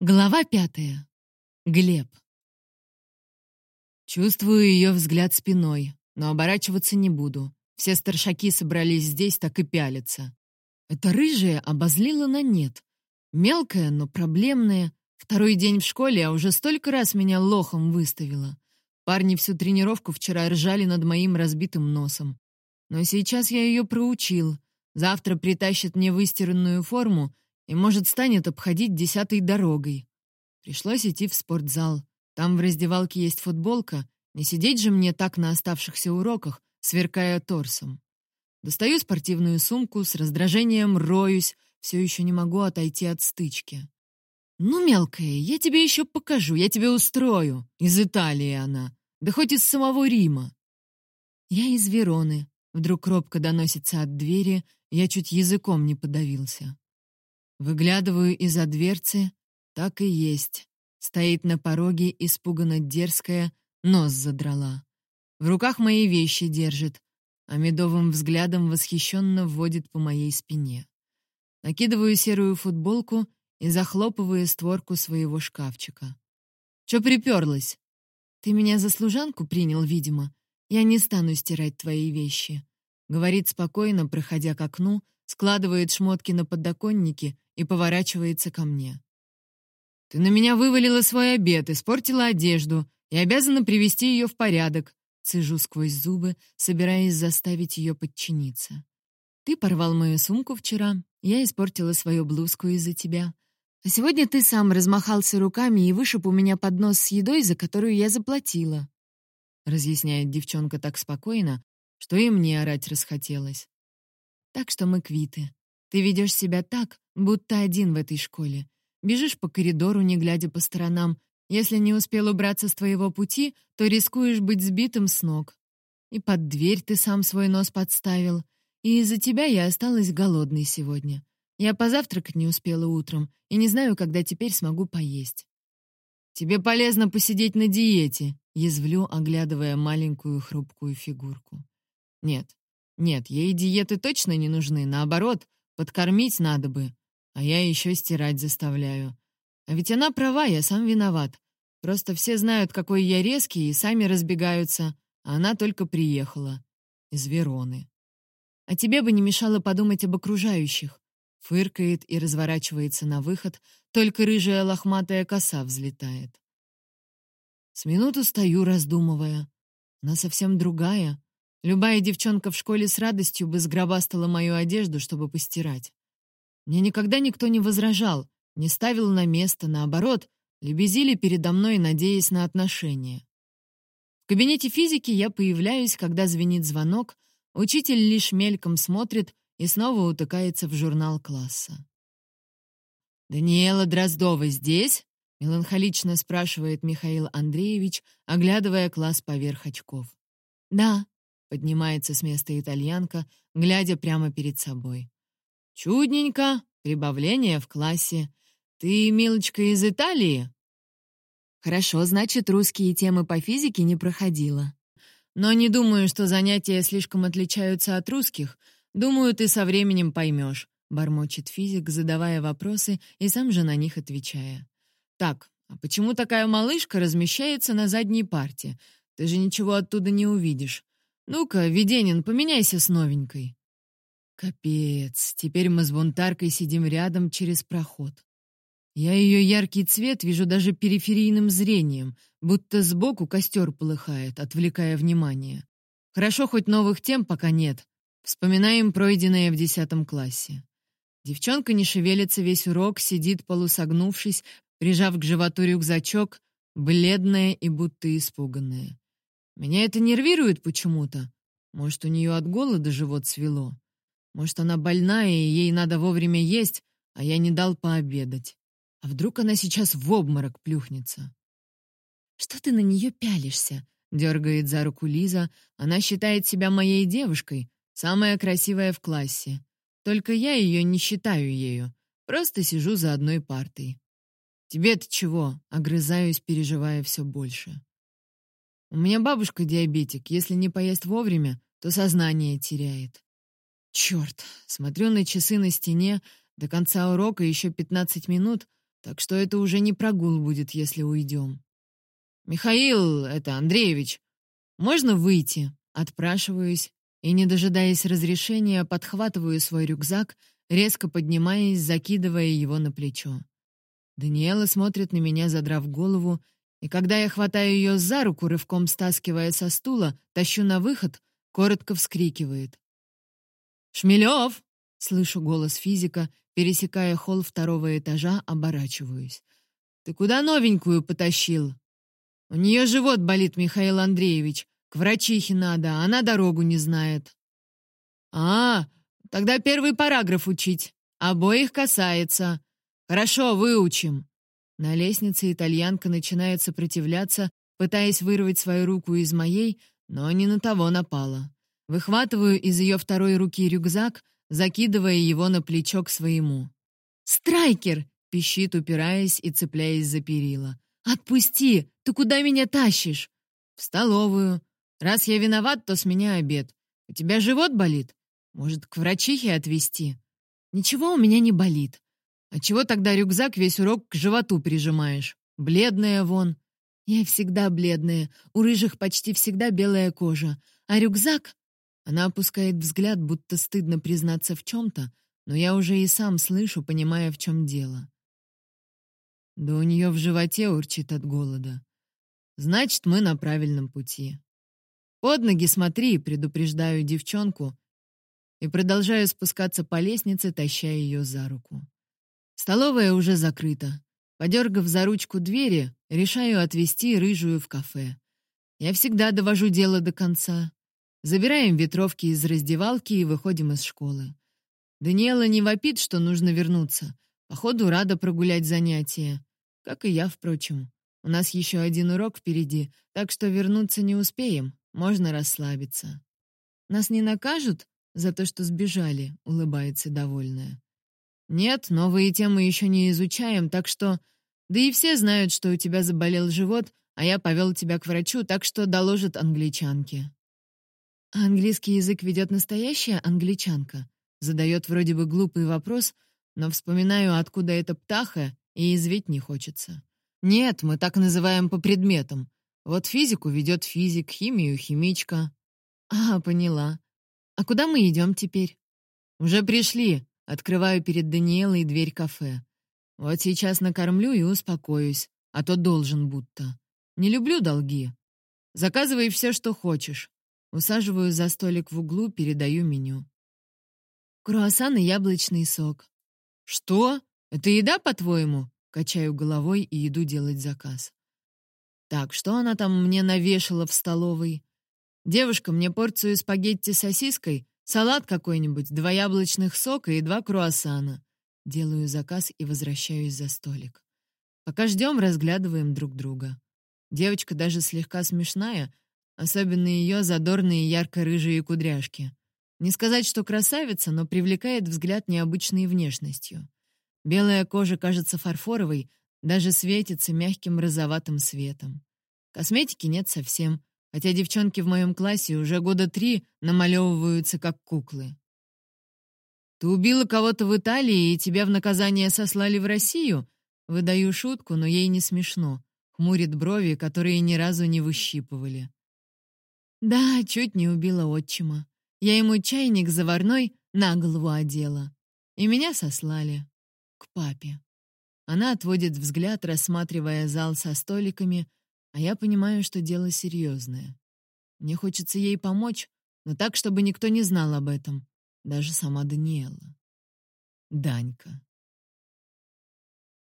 Глава пятая. Глеб. Чувствую ее взгляд спиной, но оборачиваться не буду. Все старшаки собрались здесь, так и пялятся. Эта рыжая обозлила на нет. Мелкая, но проблемная. Второй день в школе, а уже столько раз меня лохом выставила. Парни всю тренировку вчера ржали над моим разбитым носом. Но сейчас я ее проучил. Завтра притащит мне выстиранную форму — и, может, станет обходить десятой дорогой. Пришлось идти в спортзал. Там в раздевалке есть футболка, не сидеть же мне так на оставшихся уроках, сверкая торсом. Достаю спортивную сумку, с раздражением роюсь, все еще не могу отойти от стычки. «Ну, мелкая, я тебе еще покажу, я тебе устрою. Из Италии она, да хоть из самого Рима». «Я из Вероны», — вдруг робко доносится от двери, я чуть языком не подавился. Выглядываю из-за дверцы, так и есть. Стоит на пороге, испуганно дерзкая, нос задрала. В руках мои вещи держит, а медовым взглядом восхищенно вводит по моей спине. Накидываю серую футболку и захлопываю створку своего шкафчика. «Чё приперлась?» «Ты меня за служанку принял, видимо. Я не стану стирать твои вещи», — говорит спокойно, проходя к окну, складывает шмотки на подоконнике и поворачивается ко мне. «Ты на меня вывалила свой обед, испортила одежду и обязана привести ее в порядок», цежу сквозь зубы, собираясь заставить ее подчиниться. «Ты порвал мою сумку вчера, я испортила свою блузку из-за тебя. А сегодня ты сам размахался руками и вышиб у меня поднос с едой, за которую я заплатила», разъясняет девчонка так спокойно, что и мне орать расхотелось. «Так что мы квиты. Ты ведешь себя так, будто один в этой школе. Бежишь по коридору, не глядя по сторонам. Если не успел убраться с твоего пути, то рискуешь быть сбитым с ног. И под дверь ты сам свой нос подставил. И из-за тебя я осталась голодной сегодня. Я позавтракать не успела утром и не знаю, когда теперь смогу поесть. Тебе полезно посидеть на диете, язвлю, оглядывая маленькую хрупкую фигурку. Нет, нет, ей диеты точно не нужны, наоборот, подкормить надо бы а я еще стирать заставляю. А ведь она права, я сам виноват. Просто все знают, какой я резкий, и сами разбегаются, а она только приехала. Из Вероны. А тебе бы не мешало подумать об окружающих. Фыркает и разворачивается на выход, только рыжая лохматая коса взлетает. С минуту стою, раздумывая. Она совсем другая. Любая девчонка в школе с радостью бы сгробастала мою одежду, чтобы постирать. Мне никогда никто не возражал, не ставил на место, наоборот, лебезили передо мной, надеясь на отношения. В кабинете физики я появляюсь, когда звенит звонок, учитель лишь мельком смотрит и снова утыкается в журнал класса. «Даниэла Дроздова здесь?» — меланхолично спрашивает Михаил Андреевич, оглядывая класс поверх очков. «Да», — поднимается с места итальянка, глядя прямо перед собой. «Чудненько. Прибавление в классе. Ты, милочка, из Италии?» «Хорошо, значит, русские темы по физике не проходила. Но не думаю, что занятия слишком отличаются от русских. Думаю, ты со временем поймешь», — бормочет физик, задавая вопросы и сам же на них отвечая. «Так, а почему такая малышка размещается на задней парте? Ты же ничего оттуда не увидишь. Ну-ка, Веденин, поменяйся с новенькой». Капец, теперь мы с бунтаркой сидим рядом через проход. Я ее яркий цвет вижу даже периферийным зрением, будто сбоку костер полыхает, отвлекая внимание. Хорошо, хоть новых тем пока нет. Вспоминаем пройденное в десятом классе. Девчонка не шевелится весь урок, сидит полусогнувшись, прижав к животу рюкзачок, бледная и будто испуганная. Меня это нервирует почему-то. Может, у нее от голода живот свело. Может, она больная, и ей надо вовремя есть, а я не дал пообедать. А вдруг она сейчас в обморок плюхнется? «Что ты на нее пялишься?» — дергает за руку Лиза. Она считает себя моей девушкой, самая красивая в классе. Только я ее не считаю ею, просто сижу за одной партой. «Тебе-то чего?» — огрызаюсь, переживая все больше. «У меня бабушка диабетик, если не поесть вовремя, то сознание теряет. Черт, смотрю на часы на стене, до конца урока еще 15 минут, так что это уже не прогул будет, если уйдем. «Михаил, это Андреевич, можно выйти?» Отпрашиваюсь и, не дожидаясь разрешения, подхватываю свой рюкзак, резко поднимаясь, закидывая его на плечо. Даниэла смотрит на меня, задрав голову, и когда я хватаю ее за руку, рывком стаскивая со стула, тащу на выход, коротко вскрикивает. «Шмелев!» — слышу голос физика, пересекая холл второго этажа, оборачиваюсь. «Ты куда новенькую потащил?» «У нее живот болит, Михаил Андреевич. К врачихе надо, а она дорогу не знает». «А, тогда первый параграф учить. Обоих касается. Хорошо, выучим». На лестнице итальянка начинает сопротивляться, пытаясь вырвать свою руку из моей, но не на того напала. Выхватываю из ее второй руки рюкзак, закидывая его на плечо к своему. «Страйкер!» — пищит, упираясь и цепляясь за перила. «Отпусти! Ты куда меня тащишь?» «В столовую. Раз я виноват, то с меня обед. У тебя живот болит? Может, к врачихе отвезти?» «Ничего у меня не болит. А чего тогда рюкзак весь урок к животу прижимаешь? Бледная вон». «Я всегда бледная. У рыжих почти всегда белая кожа. А рюкзак она опускает взгляд, будто стыдно признаться в чем-то, но я уже и сам слышу, понимая, в чем дело. Да у нее в животе урчит от голода. Значит, мы на правильном пути. Под ноги смотри, предупреждаю девчонку и продолжаю спускаться по лестнице, таща ее за руку. Столовая уже закрыта. Подергав за ручку двери, решаю отвезти рыжую в кафе. Я всегда довожу дело до конца. Забираем ветровки из раздевалки и выходим из школы. Даниэла не вопит, что нужно вернуться. Походу, рада прогулять занятия. Как и я, впрочем. У нас еще один урок впереди, так что вернуться не успеем. Можно расслабиться. Нас не накажут за то, что сбежали, улыбается довольная. Нет, новые темы еще не изучаем, так что... Да и все знают, что у тебя заболел живот, а я повел тебя к врачу, так что доложат англичанке. А английский язык ведет настоящая англичанка? Задает вроде бы глупый вопрос, но вспоминаю, откуда эта птаха, и извить не хочется. Нет, мы так называем по предметам. Вот физику ведет физик, химию — химичка. А, поняла. А куда мы идем теперь? Уже пришли. Открываю перед Даниэлой дверь кафе. Вот сейчас накормлю и успокоюсь, а то должен будто. Не люблю долги. Заказывай все, что хочешь. Усаживаю за столик в углу, передаю меню. Круассан и яблочный сок. Что? Это еда, по-твоему? Качаю головой и иду делать заказ. Так, что она там мне навешала в столовой? Девушка, мне порцию спагетти с сосиской, салат какой-нибудь, два яблочных сока и два круассана. Делаю заказ и возвращаюсь за столик. Пока ждем, разглядываем друг друга. Девочка даже слегка смешная, Особенно ее задорные ярко-рыжие кудряшки. Не сказать, что красавица, но привлекает взгляд необычной внешностью. Белая кожа кажется фарфоровой, даже светится мягким розоватым светом. Косметики нет совсем, хотя девчонки в моем классе уже года три намалевываются как куклы. «Ты убила кого-то в Италии, и тебя в наказание сослали в Россию?» Выдаю шутку, но ей не смешно. Хмурит брови, которые ни разу не выщипывали. Да, чуть не убила отчима. Я ему чайник заварной на голову одела. И меня сослали. К папе. Она отводит взгляд, рассматривая зал со столиками, а я понимаю, что дело серьезное. Мне хочется ей помочь, но так, чтобы никто не знал об этом, даже сама Даниэла. Данька.